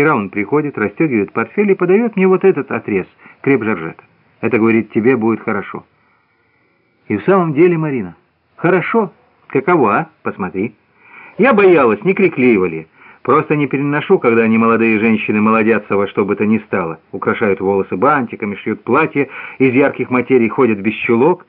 Вчера он приходит, расстегивает портфель и подает мне вот этот отрез, креп Жоржета. Это, говорит, тебе будет хорошо. И в самом деле, Марина, хорошо. Каково, а? Посмотри. Я боялась, не крикливо ли. Просто не переношу, когда они, молодые женщины, молодятся во что бы то ни стало. Украшают волосы бантиками, шьют платья из ярких материй, ходят без чулок.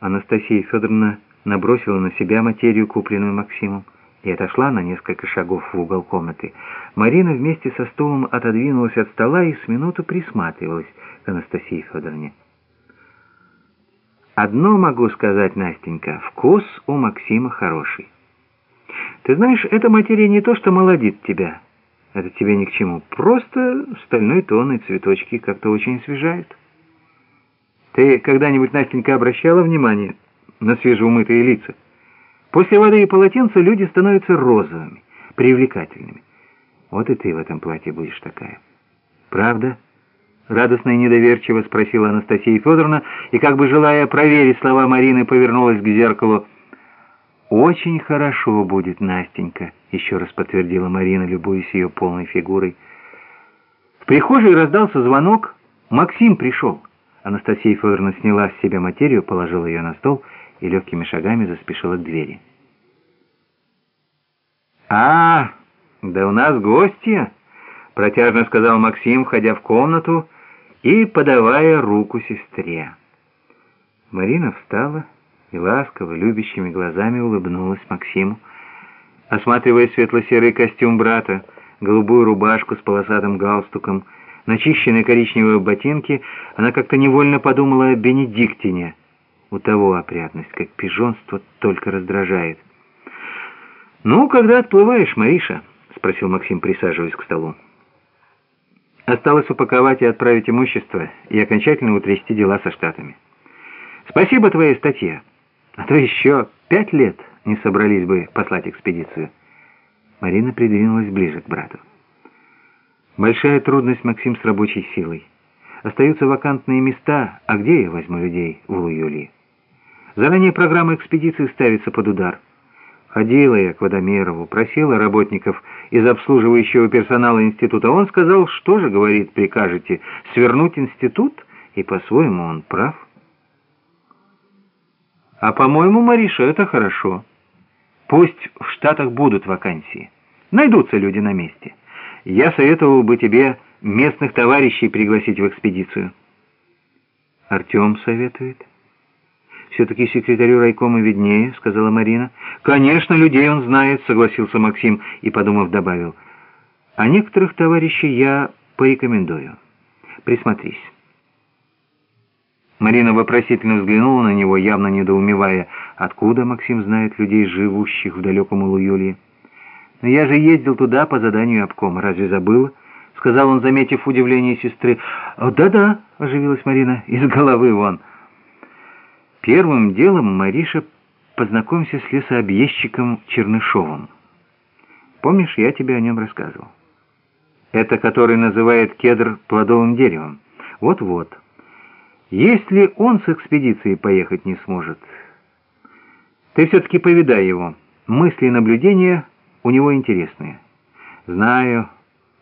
Анастасия Федоровна набросила на себя материю, купленную Максимом, и отошла на несколько шагов в угол комнаты. Марина вместе со стулом отодвинулась от стола и с минуту присматривалась к Анастасии Федоровне. «Одно могу сказать, Настенька, вкус у Максима хороший». Ты знаешь, эта материя не то, что молодит тебя. Это тебе ни к чему. Просто стальной тон и цветочки как-то очень освежают. Ты когда-нибудь, Настенька, обращала внимание на свежеумытые лица? После воды и полотенца люди становятся розовыми, привлекательными. Вот и ты в этом платье будешь такая. Правда? Радостно и недоверчиво спросила Анастасия Федоровна, и, как бы желая проверить слова Марины, повернулась к зеркалу. «Очень хорошо будет, Настенька», — еще раз подтвердила Марина, любуясь ее полной фигурой. В прихожей раздался звонок. Максим пришел. Анастасия Федоровна сняла с себя материю, положила ее на стол и легкими шагами заспешила к двери. «А, да у нас гости!» — протяжно сказал Максим, входя в комнату и подавая руку сестре. Марина встала и ласково, любящими глазами улыбнулась Максиму, осматривая светло-серый костюм брата, голубую рубашку с полосатым галстуком, начищенные коричневые ботинки, она как-то невольно подумала о Бенедиктине. У того опрятность, как пижонство, только раздражает. «Ну, когда отплываешь, Мариша?» — спросил Максим, присаживаясь к столу. «Осталось упаковать и отправить имущество и окончательно утрясти дела со Штатами. Спасибо твоей статье». А то еще пять лет не собрались бы послать экспедицию. Марина придвинулась ближе к брату. Большая трудность, Максим, с рабочей силой. Остаются вакантные места, а где я возьму людей в Луюлии? Заранее программа экспедиции ставится под удар. Ходила я к Водомерову, просила работников из обслуживающего персонала института. Он сказал, что же, говорит, прикажете, свернуть институт? И по-своему он прав. А по-моему, Мариша, это хорошо. Пусть в Штатах будут вакансии. Найдутся люди на месте. Я советовал бы тебе местных товарищей пригласить в экспедицию. Артем советует. «Все-таки секретарю райкома виднее», — сказала Марина. «Конечно, людей он знает», — согласился Максим и, подумав, добавил. «А некоторых товарищей я порекомендую. Присмотрись». Марина вопросительно взглянула на него, явно недоумевая, откуда Максим знает людей, живущих в далеком Улуюлье. «Но я же ездил туда по заданию обкома, разве забыла?» — сказал он, заметив удивление сестры. «Да-да», — оживилась Марина, — «из головы вон». Первым делом Мариша познакомься с лесообъездчиком Чернышовым. Помнишь, я тебе о нем рассказывал? Это который называет кедр плодовым деревом. Вот-вот. Если он с экспедицией поехать не сможет, ты все-таки повидай его. Мысли и наблюдения у него интересные. Знаю,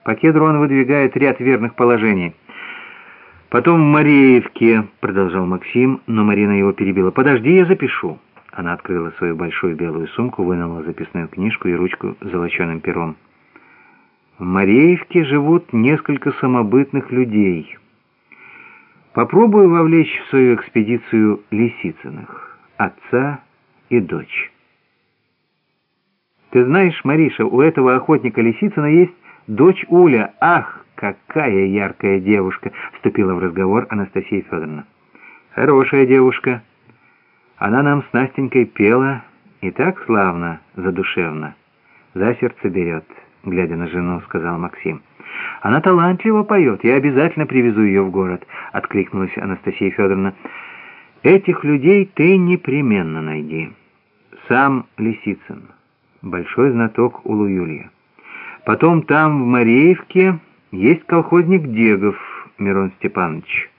по кедру он выдвигает ряд верных положений. Потом в Мареевке, продолжал Максим, но Марина его перебила. Подожди, я запишу. Она открыла свою большую белую сумку, вынула записную книжку и ручку с золоченым пером. В Мареевке живут несколько самобытных людей — Попробую вовлечь в свою экспедицию Лисицыных, отца и дочь. Ты знаешь, Мариша, у этого охотника Лисицына есть дочь Уля. Ах, какая яркая девушка! Вступила в разговор Анастасия Федоровна. Хорошая девушка. Она нам с Настенькой пела и так славно, задушевно. За сердце берет, глядя на жену, сказал Максим. Она талантливо поет, я обязательно привезу ее в город», — откликнулась Анастасия Федоровна. «Этих людей ты непременно найди. Сам Лисицын, большой знаток Улуюлья. Потом там, в Мареевке, есть колхозник Дегов Мирон Степанович,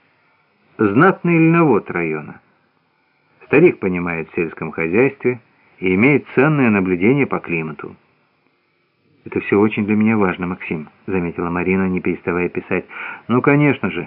знатный льновод района. Старик понимает в сельском хозяйстве и имеет ценное наблюдение по климату. «Это все очень для меня важно, Максим», — заметила Марина, не переставая писать. «Ну, конечно же».